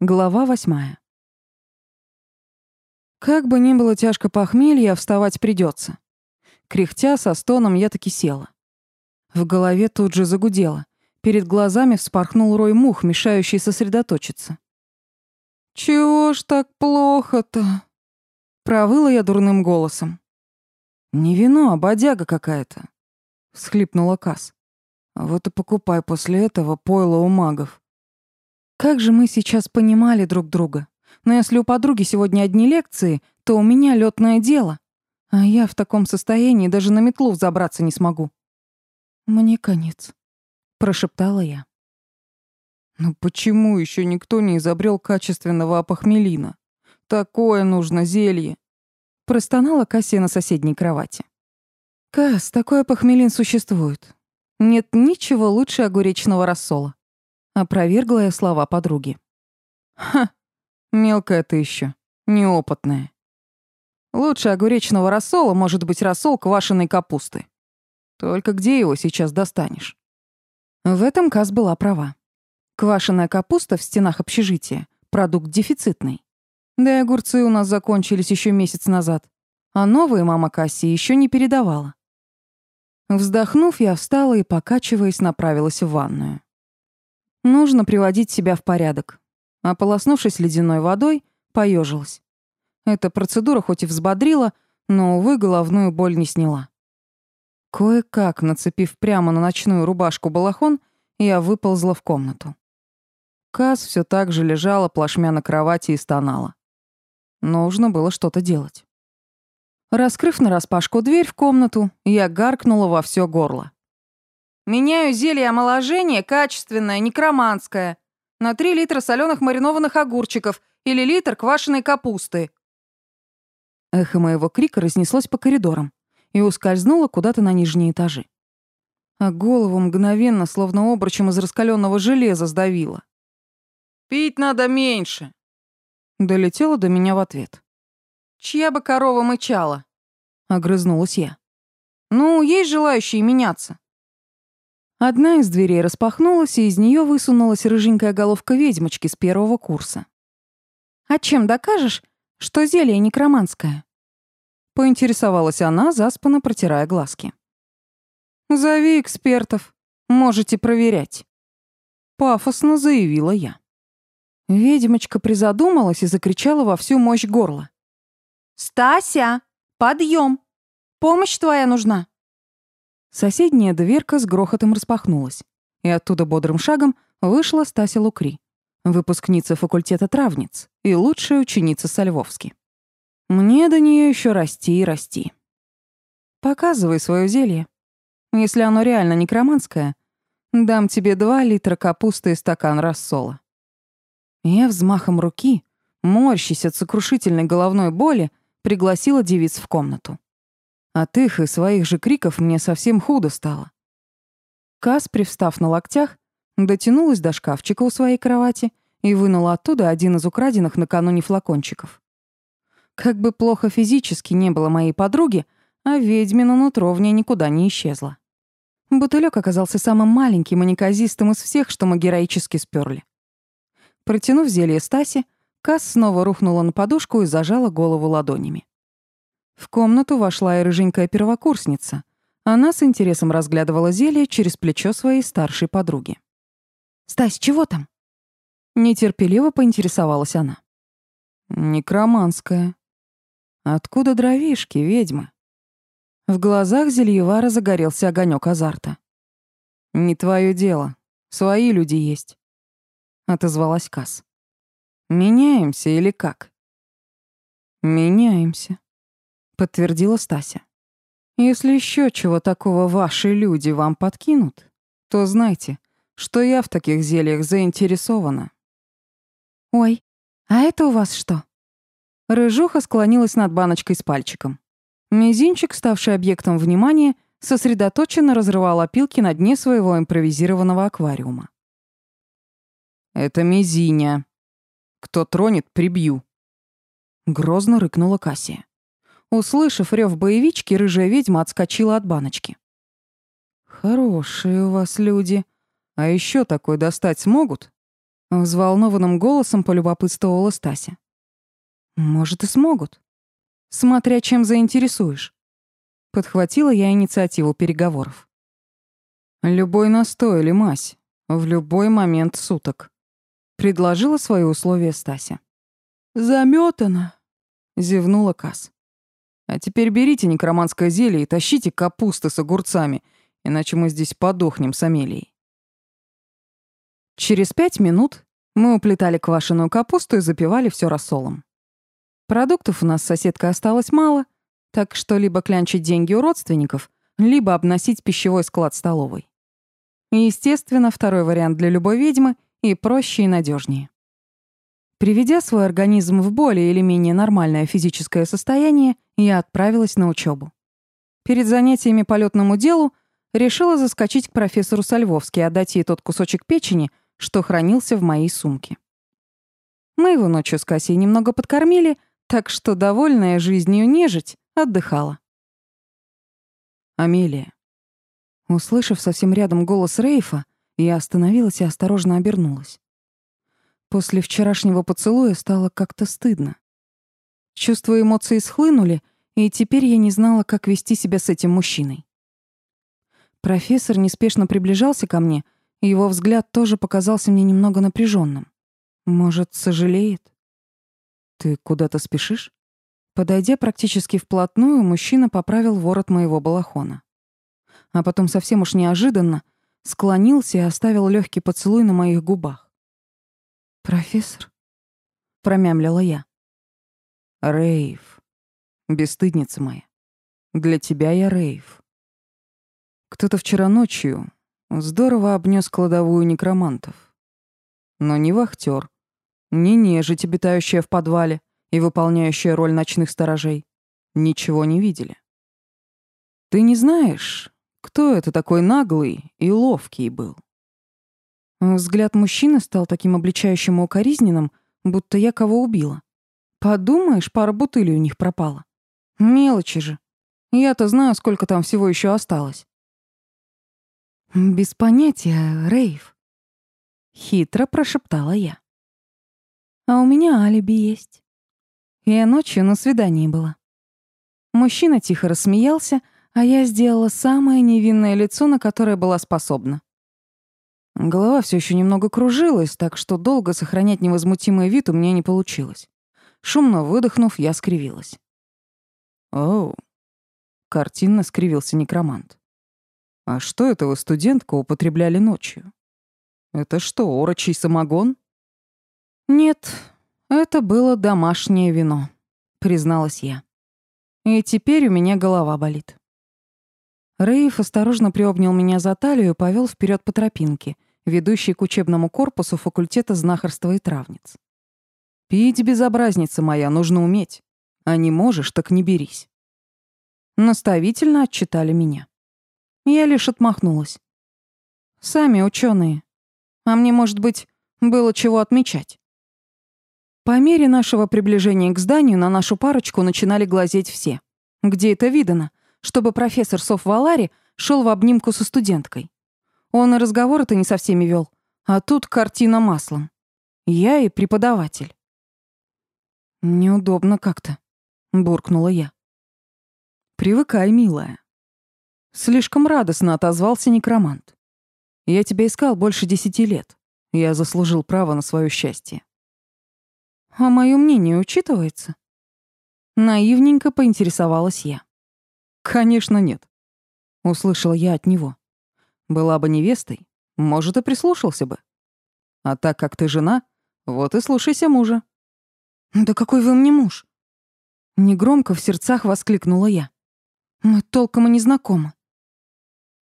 Глава восьмая. Как бы ни было тяжко похмелья, вставать придется. Кряхтя со стоном я таки села. В голове тут же загудело. Перед глазами вспорхнул рой мух, мешающий сосредоточиться. «Чего ж так плохо-то?» Провыла я дурным голосом. «Не вино, а бодяга какая-то», — всхлипнула Кас. «Вот и покупай после этого пойло у магов». Как же мы сейчас понимали друг друга. Но если у подруги сегодня одни лекции, то у меня лётное дело. А я в таком состоянии даже на метлу взобраться не смогу. Мне конец, прошептала я. Ну почему еще никто не изобрел качественного апохмелина? Такое нужно зелье. Простонала Кассия на соседней кровати. Кас, такой апохмелин существует. Нет ничего лучше огуречного рассола. Опровергла я слова подруги. Ха, мелкая ты еще, неопытная. Лучше огуречного рассола может быть рассол квашеной капусты. Только где его сейчас достанешь? В этом Каз была права. Квашеная капуста в стенах общежития — продукт дефицитный. Да и огурцы у нас закончились еще месяц назад, а новые мама Касси еще не передавала. Вздохнув, я встала и, покачиваясь, направилась в ванную. Нужно приводить себя в порядок. Ополоснувшись ледяной водой, поежилась. Эта процедура хоть и взбодрила, но, увы, головную боль не сняла. Кое-как, нацепив прямо на ночную рубашку балахон, я выползла в комнату. Каз все так же лежала плашмя на кровати и стонала. Нужно было что-то делать. Раскрыв нараспашку дверь в комнату, я гаркнула во все горло. Меняю зелье омоложения качественное, некроманское. На 3 литра соленых маринованных огурчиков или литр квашеной капусты. Эхо моего крика разнеслось по коридорам и ускользнуло куда-то на нижние этажи. А голову мгновенно, словно обручем из раскаленного железа, сдавило. «Пить надо меньше!» Долетело до меня в ответ. «Чья бы корова мычала?» — огрызнулась я. «Ну, есть желающие меняться?» Одна из дверей распахнулась, и из нее высунулась рыженькая головка ведьмочки с первого курса. «А чем докажешь, что зелье некроманское?» Поинтересовалась она, заспанно протирая глазки. «Зови экспертов. Можете проверять». Пафосно заявила я. Ведьмочка призадумалась и закричала во всю мощь горла. «Стася, подъем! Помощь твоя нужна!» Соседняя дверка с грохотом распахнулась, и оттуда бодрым шагом вышла Стася Лукри, выпускница факультета травниц и лучшая ученица со Львовски. Мне до нее еще расти и расти. Показывай свое зелье. Если оно реально некроманское, дам тебе два литра капусты и стакан рассола. Я взмахом руки, морщись от сокрушительной головной боли, пригласила девиц в комнату. От их и своих же криков мне совсем худо стало. Кас, привстав на локтях, дотянулась до шкафчика у своей кровати и вынула оттуда один из украденных накануне флакончиков. Как бы плохо физически не было моей подруги, а ведьмина нутро в ней никуда не исчезла. Бутылек оказался самым маленьким и неказистым из всех, что мы героически сперли. Протянув зелье Стаси, Кас снова рухнула на подушку и зажала голову ладонями. В комнату вошла и рыженькая первокурсница. Она с интересом разглядывала зелье через плечо своей старшей подруги. «Стась, чего там?» Нетерпеливо поинтересовалась она. «Некроманская. Откуда дровишки, ведьмы?» В глазах Зельевара загорелся огонек азарта. «Не твое дело. Свои люди есть», — отозвалась Кас. «Меняемся или как?» «Меняемся», подтвердила Стася. Если еще чего такого ваши люди вам подкинут, то знайте, что я в таких зельях заинтересована. Ой, а это у вас что? Рыжуха склонилась над баночкой с пальчиком. Мизинчик, ставший объектом внимания, сосредоточенно разрывал опилки на дне своего импровизированного аквариума. «Это мизиня. Кто тронет, прибью». Грозно рыкнула Кассия. Услышав рев боевички, рыжая ведьма отскочила от баночки. «Хорошие у вас люди. А еще такой достать смогут?» Взволнованным голосом полюбопытствовала Стася. Может, и смогут. Смотря чем заинтересуешь. Подхватила я инициативу переговоров. Любой настой или мазь. В любой момент суток. Предложила свои условия Стася. Заметана, зевнула Кас. А теперь берите некроманское зелье и тащите капусты с огурцами, иначе мы здесь подохнем с Амелией. Через пять минут мы уплетали квашеную капусту и запивали все рассолом. Продуктов у нас соседка осталось мало, так что либо клянчить деньги у родственников, либо обносить пищевой склад столовой. естественно, второй вариант для любой ведьмы и проще, и надежнее. Приведя свой организм в более или менее нормальное физическое состояние, я отправилась на учебу. Перед занятиями по лётному делу решила заскочить к профессору Сальвовски и отдать ей тот кусочек печени, что хранился в моей сумке. Мы его ночью с Кассией немного подкормили, так что, довольная жизнью нежить, отдыхала. «Амелия». Услышав совсем рядом голос Рейфа, я остановилась и осторожно обернулась. После вчерашнего поцелуя стало как-то стыдно. Чувства и эмоции схлынули, и теперь я не знала, как вести себя с этим мужчиной. Профессор неспешно приближался ко мне, и его взгляд тоже показался мне немного напряженным. Может, сожалеет? «Ты куда-то спешишь?» Подойдя практически вплотную, мужчина поправил ворот моего балахона. А потом совсем уж неожиданно склонился и оставил легкий поцелуй на моих губах. «Профессор?» — промямлила я. «Рейв. Бесстыдница моя. Для тебя я Рейв. Кто-то вчера ночью здорово обнес кладовую некромантов. Но не вахтер, не нежить, обитающая в подвале и выполняющая роль ночных сторожей, ничего не видели. Ты не знаешь, кто это такой наглый и ловкий был?» Взгляд мужчины стал таким обличающим и укоризненным, будто я кого убила. Подумаешь, пара бутылей у них пропала. Мелочи же. Я-то знаю, сколько там всего еще осталось. Без понятия, Рейв. Хитро прошептала я. А у меня алиби есть. Я ночью на свидании была. Мужчина тихо рассмеялся, а я сделала самое невинное лицо, на которое была способна. Голова все еще немного кружилась, так что долго сохранять невозмутимый вид у меня не получилось. Шумно выдохнув, я скривилась. «Оу», — картинно скривился некромант. «А что это вы, студентка, употребляли ночью? Это что, орочий самогон?» «Нет, это было домашнее вино», — призналась я. «И теперь у меня голова болит». Рейф осторожно приобнял меня за талию и повел вперед по тропинке — ведущий к учебному корпусу факультета знахарства и травниц. «Пить, безобразница моя, нужно уметь. А не можешь, так не берись». Наставительно отчитали меня. Я лишь отмахнулась. «Сами ученые. А мне, может быть, было чего отмечать». По мере нашего приближения к зданию на нашу парочку начинали глазеть все. Где это видано, чтобы профессор Соф Валари шел в обнимку со студенткой? Он и разговоры-то не со всеми вел. А тут картина маслом. Я и преподаватель. Неудобно как-то, буркнула я. Привыкай, милая. Слишком радостно отозвался некромант. Я тебя искал больше десяти лет. Я заслужил право на свое счастье. А мое мнение учитывается? Наивненько поинтересовалась я. Конечно, нет. Услышал я от него. Была бы невестой, может, и прислушался бы. А так как ты жена, вот и слушайся мужа». «Да какой вы мне муж?» Негромко в сердцах воскликнула я. «Мы толком и не знакомы».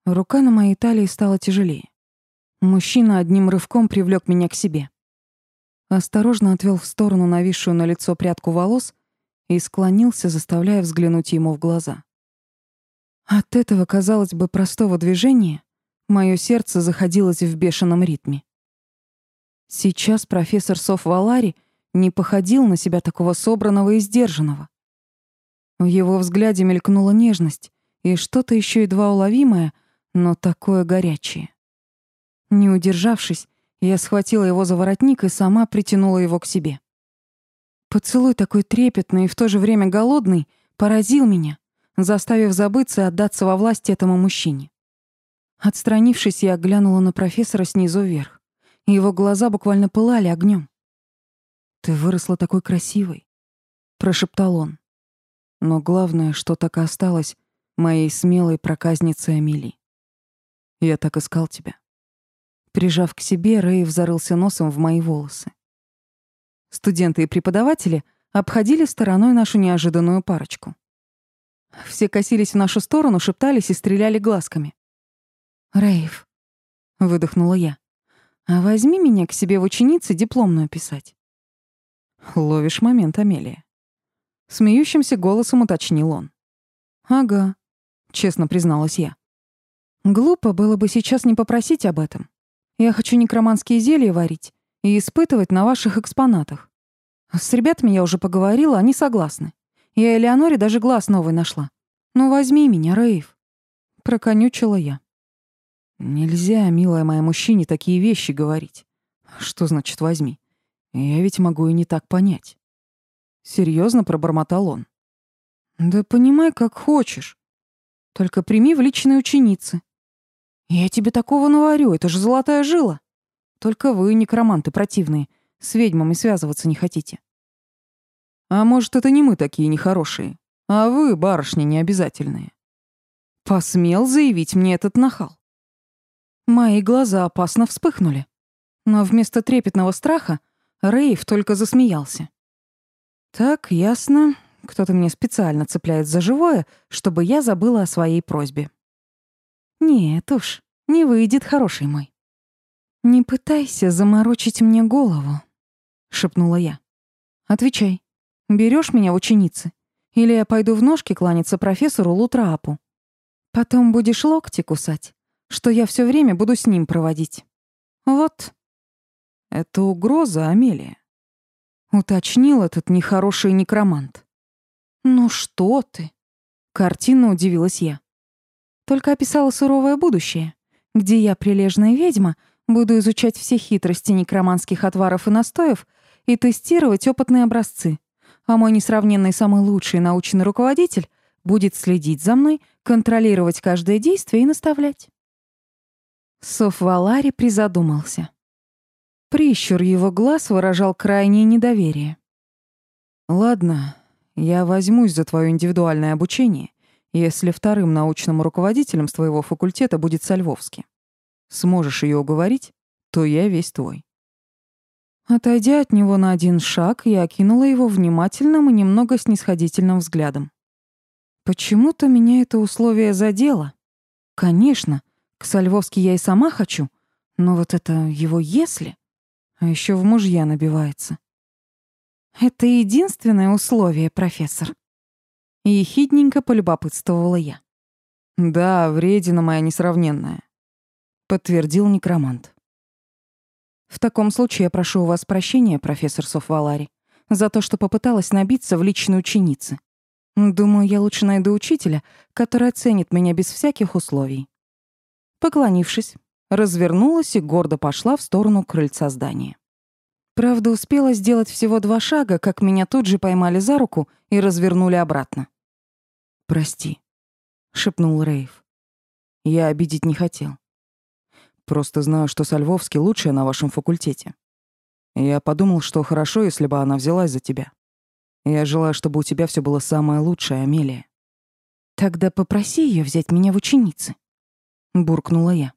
Рука на моей талии стала тяжелее. Мужчина одним рывком привлек меня к себе. Осторожно отвел в сторону нависшую на лицо прядку волос и склонился, заставляя взглянуть ему в глаза. От этого, казалось бы, простого движения Моё сердце заходилось в бешеном ритме. Сейчас профессор Соф Валари не походил на себя такого собранного и сдержанного. В его взгляде мелькнула нежность и что-то ещё едва уловимое, но такое горячее. Не удержавшись, Я схватила его за воротник и сама притянула его к себе. Поцелуй такой трепетный и в то же время голодный поразил меня, заставив забыться и отдаться во власть этому мужчине. Отстранившись, я глянула на профессора снизу вверх. Его глаза буквально пылали огнем. «Ты выросла такой красивой», — прошептал он. «Но главное, что так и осталось моей смелой проказницей Амели. Я так искал тебя». Прижав к себе, Рэй зарылся носом в мои волосы. Студенты и преподаватели обходили стороной нашу неожиданную парочку. Все косились в нашу сторону, шептались и стреляли глазками. «Рейв», — выдохнула я, — «а возьми меня к себе в ученицы дипломную писать». «Ловишь момент, Амелия». Смеющимся голосом уточнил он. «Ага», — честно призналась я. «Глупо было бы сейчас не попросить об этом. Я хочу некроманские зелья варить и испытывать на ваших экспонатах. С ребятами я уже поговорила, они согласны. Я Элеоноре даже глаз новый нашла. Ну возьми меня, Рейв. Проконючила я. Нельзя, милая моя, мужчине такие вещи говорить. Что значит возьми? Я ведь могу и не так понять. Серьезно пробормотал он. Да понимай, как хочешь. Только прими в личные ученицы. «Я тебе такого наварю, это же золотая жила. Только вы, некроманты противные, с ведьмами связываться не хотите». «А может, это не мы такие нехорошие, а вы, барышни, необязательные?» Посмел заявить мне этот нахал. Мои глаза опасно вспыхнули. Но вместо трепетного страха Рейв только засмеялся. «Так, ясно. Кто-то мне специально цепляет за живое, чтобы я забыла о своей просьбе. Нет уж, не выйдет, хороший мой. Не пытайся заморочить мне голову, шепнула я. Отвечай. Берешь меня в ученицы? Или я пойду в ножки кланяться профессору Лутраапу? Потом будешь локти кусать, что я все время буду с ним проводить. Вот. Это угроза, Амелия. Уточнил этот нехороший некромант. Ну что ты? Картинно удивилась я только описала суровое будущее, где я, прилежная ведьма, буду изучать все хитрости некроманских отваров и настоев и тестировать опытные образцы, а мой несравненный самый лучший научный руководитель будет следить за мной, контролировать каждое действие и наставлять. Соф Валари призадумался. Прищур его глаз выражал крайнее недоверие. «Ладно, я возьмусь за твое индивидуальное обучение если вторым научным руководителем с твоего факультета будет Сальвовский. Сможешь ее уговорить, то я весь твой». Отойдя от него на один шаг, я окинула его внимательным и немного снисходительным взглядом. Почему-то меня это условие задело. Конечно, к Сальвовски я и сама хочу, но вот это его «если», а еще в мужья набивается. Это единственное условие, профессор. Ехидненько полюбопытствовала я. «Да, вредина моя несравненная», — подтвердил некромант. «В таком случае я прошу у вас прощения, профессор Софвалари, за то, что попыталась набиться в личной ученицы. Думаю, я лучше найду учителя, который оценит меня без всяких условий». Поклонившись, развернулась и гордо пошла в сторону крыльца здания. Правда, успела сделать всего два шага, как меня тут же поймали за руку и развернули обратно. «Прости», — шепнул Рейв. «Я обидеть не хотел. Просто знаю, что Сальвовский лучшая на вашем факультете. Я подумал, что хорошо, если бы она взялась за тебя. Я желаю, чтобы у тебя все было самое лучшее, Амелия». «Тогда попроси ее взять меня в ученицы», — буркнула я.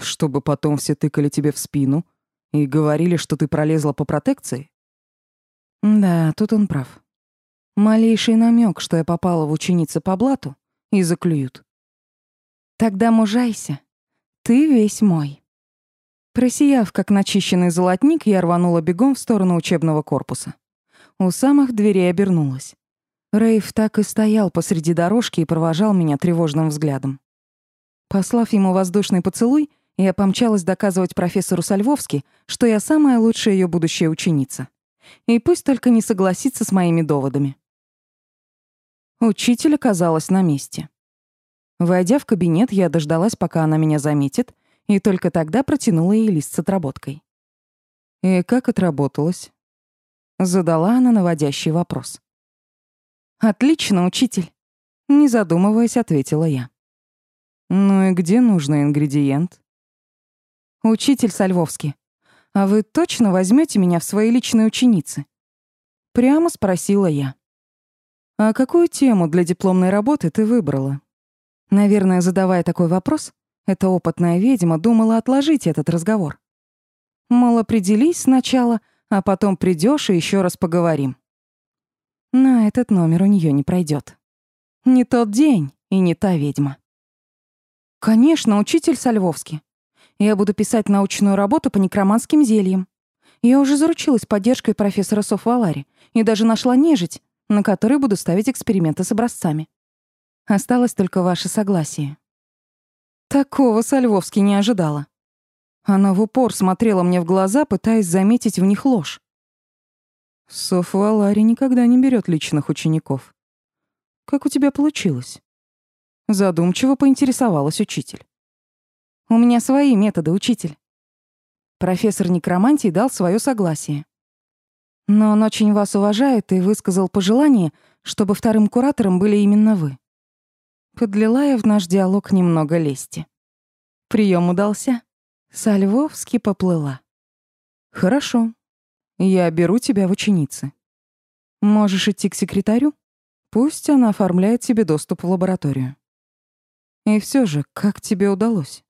«Чтобы потом все тыкали тебе в спину и говорили, что ты пролезла по протекции?» Да, тут он прав. Малейший намек, что я попала в ученицы по блату, и заклюют. Тогда мужайся. Ты весь мой. Просияв, как начищенный золотник, я рванула бегом в сторону учебного корпуса. У самых дверей обернулась. Рейв так и стоял посреди дорожки и провожал меня тревожным взглядом. Послав ему воздушный поцелуй, я помчалась доказывать профессору Сальвовски, что я самая лучшая ее будущая ученица. И пусть только не согласится с моими доводами. Учитель оказалась на месте. Войдя в кабинет, я дождалась, пока она меня заметит, и только тогда протянула ей лист с отработкой. «И как отработалось?» Задала она наводящий вопрос. «Отлично, учитель», — не задумываясь, ответила я. «Ну и где нужный ингредиент?» «Учитель Сальвовский, а вы точно возьмете меня в свои личные ученицы?» Прямо спросила я. «А какую тему для дипломной работы ты выбрала?» Наверное, задавая такой вопрос, эта опытная ведьма думала отложить этот разговор. Мол, определись сначала, а потом придешь и еще раз поговорим. Но этот номер у нее не пройдет. Не тот день и не та ведьма. Конечно, учитель Сальвовский. Я буду писать научную работу по некроманским зельям. Я уже заручилась поддержкой профессора Софвалари и даже нашла нежить, на которой буду ставить эксперименты с образцами. Осталось только ваше согласие. Такого Сальвовский не ожидала. Она в упор смотрела мне в глаза, пытаясь заметить в них ложь. Софа Ларри никогда не берет личных учеников. Как у тебя получилось? Задумчиво поинтересовалась учитель. У меня свои методы, учитель. Профессор некромантии дал свое согласие. Но он очень вас уважает и высказал пожелание, чтобы вторым куратором были именно вы. Подлила я в наш диалог немного лести. Прием удался. Сальвовски поплыла. Хорошо. Я беру тебя в ученицы. Можешь идти к секретарю? Пусть она оформляет тебе доступ в лабораторию. И все же, как тебе удалось?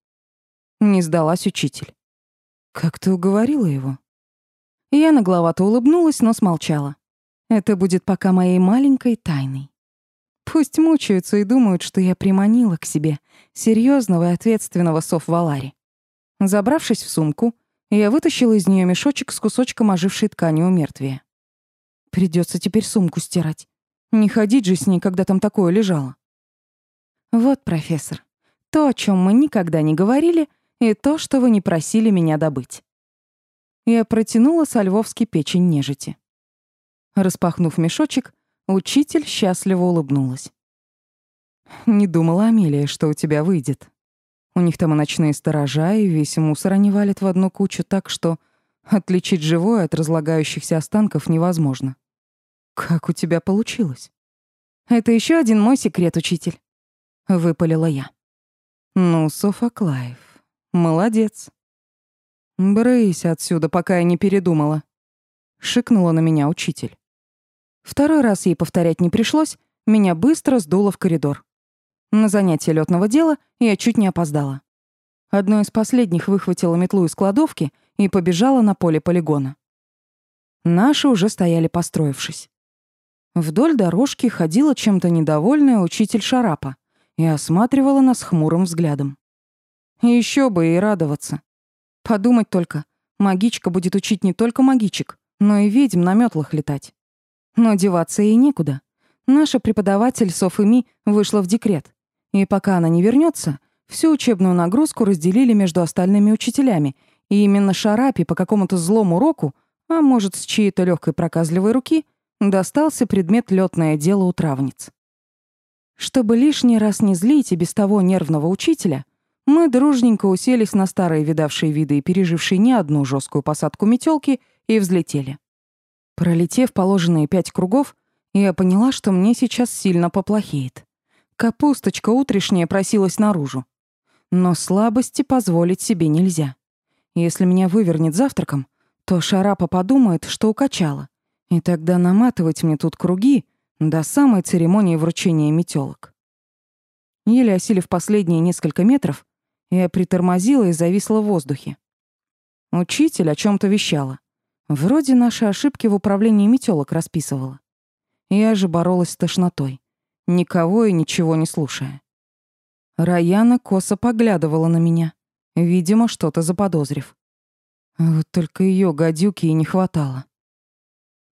Не сдалась учитель. Как ты уговорила его? Я нагловато улыбнулась, но смолчала. Это будет пока моей маленькой тайной. Пусть мучаются и думают, что я приманила к себе серьезного и ответственного сов Валари. Забравшись в сумку, я вытащила из нее мешочек с кусочком ожившей ткани у мертвия. Придется теперь сумку стирать. Не ходить же с ней, когда там такое лежало. Вот, профессор, то, о чем мы никогда не говорили, и то, что вы не просили меня добыть. Я протянула со львовски печень нежити. Распахнув мешочек, учитель счастливо улыбнулась. «Не думала, Амелия, что у тебя выйдет», у них там и ночные сторожа, и весь мусор они валят в одну кучу так, что отличить живое от разлагающихся останков невозможно. Как у тебя получилось? Это еще один мой секрет, учитель. Выпалила я. Ну, Софа Клайв, молодец. Брысь отсюда, пока я не передумала. Шикнула на меня учитель. Второй раз ей повторять не пришлось, меня быстро сдуло в коридор. На занятие лётного дела я чуть не опоздала. Одно из последних выхватила метлу из кладовки и побежала на поле полигона. Наши уже стояли построившись. Вдоль дорожки ходила чем-то недовольная учитель Шарапа и осматривала нас хмурым взглядом. Еще бы и радоваться. Подумать только, магичка будет учить не только магичек, но и ведьм на метлах летать. Но деваться ей некуда. Наша преподаватель Софыми вышла в декрет. И пока она не вернется, всю учебную нагрузку разделили между остальными учителями, и именно Шарапи по какому-то злому уроку, а может, с чьей-то легкой проказливой руки, достался предмет летное дело у травниц. Чтобы лишний раз не злить и без того нервного учителя, мы дружненько уселись на старые видавшие виды и пережившие не одну жесткую посадку метелки и взлетели. Пролетев положенные пять кругов, я поняла, что мне сейчас сильно поплохеет. Капусточка утрешняя просилась наружу. Но слабости позволить себе нельзя. Если меня вывернет завтраком, то Шарапа подумает, что укачала. И тогда наматывать мне тут круги до самой церемонии вручения метелок. Еле осилив последние несколько метров, я притормозила и зависла в воздухе. Учитель о чем то вещала. Вроде наши ошибки в управлении метелок расписывала. Я же боролась с тошнотой никого и ничего не слушая. Раяна косо поглядывала на меня, видимо, что-то заподозрив. Вот только ее гадюки и не хватало.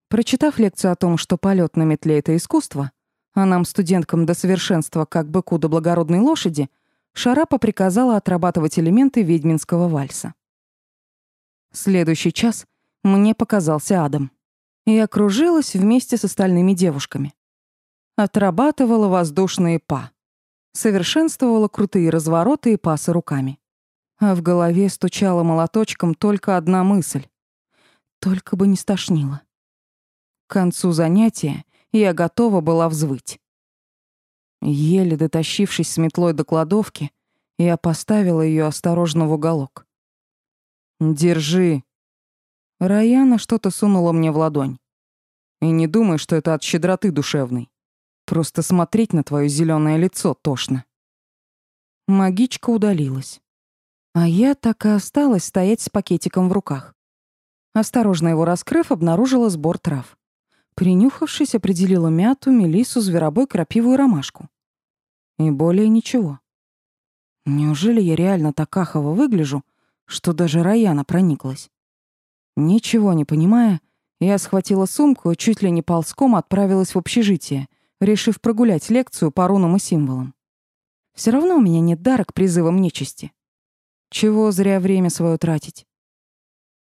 Прочитав лекцию о том, что полет на метле — это искусство, а нам, студенткам, до совершенства, как быку до благородной лошади, Шарапа приказала отрабатывать элементы ведьминского вальса. Следующий час мне показался адом. Я кружилась вместе с остальными девушками отрабатывала воздушные па. Совершенствовала крутые развороты и пасы руками. а в голове стучала молоточком только одна мысль. Только бы не стошнило. К концу занятия я готова была взвыть. Еле дотащившись с метлой до кладовки, я поставила ее осторожно в уголок. «Держи». Раяна что-то сунула мне в ладонь. «И не думай, что это от щедроты душевной. Просто смотреть на твое зеленое лицо тошно». Магичка удалилась. А я так и осталась стоять с пакетиком в руках. Осторожно его раскрыв, обнаружила сбор трав. Принюхавшись, определила мяту, мелису, зверобой, крапиву и ромашку. И более ничего. Неужели я реально так ахово выгляжу, что даже Раяна прониклась? Ничего не понимая, я схватила сумку и чуть ли не ползком отправилась в общежитие, решив прогулять лекцию по рунам и символам. Все равно у меня нет дара к призывам нечисти. Чего зря время свое тратить?